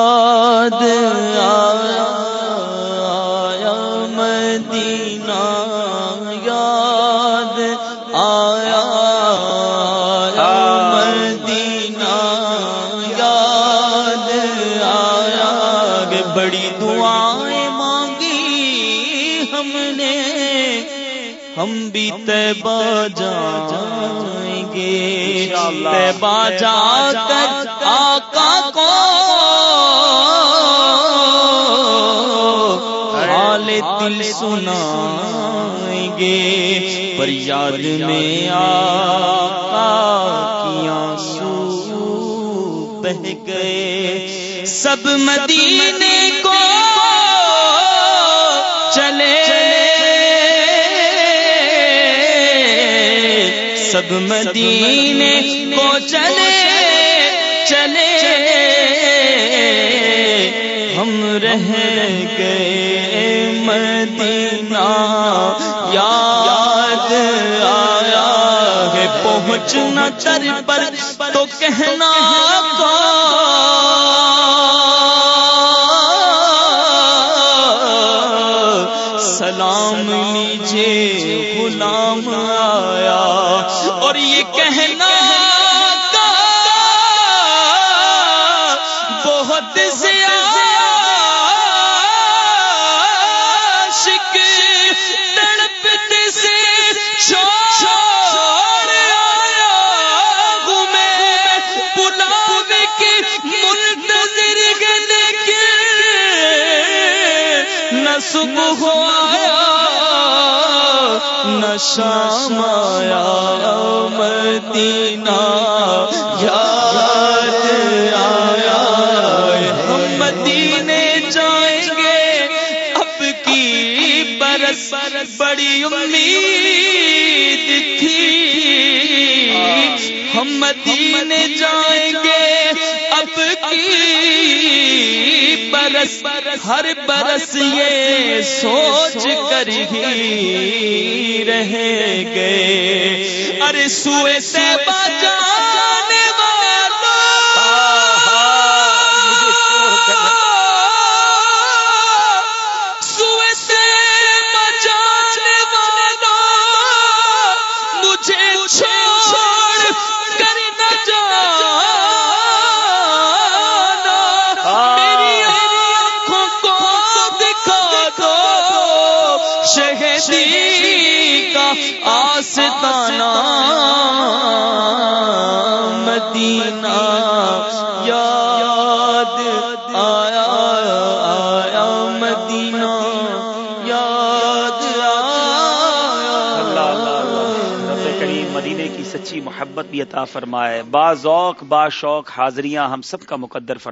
یاد آیا مدینہ یاد آیا مدینہ یاد آیا۔ بڑی دعائیں مانگی ہم نے ہم بھی تیبا جائیں گے۔ تیبا جا کر آقا سنائیں گے پر یاد میں آقا کی آنسو بہ گئے۔ سب مدینے کو چلے۔ سب مدینے کو چلے۔ چلے۔ ہم رہ گئے۔ مدینہ یاد آیا ہے پہنچنا چر پر تو کہنا سلام لیجیے غلام آیا۔ اور یہ کہنا کا بہت زیادہ صبح آیا، نہ شام آیا، مدینہ یاد آیا۔ ہم مدینے جائیں گے، اب کی برس بڑی امید تھی۔ ہم مدینے جائیں گے برس ہر برس یہ سوچ کر ہی رہ گئے۔ ارے سوئے سے بجانے والا۔ مجھے چھوڑ شہدی کا آستانہ مدینہ یاد آیا آیا مدینہ، یاد اللہ کریم مدینے کی سچی محبت بھی عطا فرمائے۔ با ذوق، با شوق، حاضریاں ہم سب کا مقدر فرمائے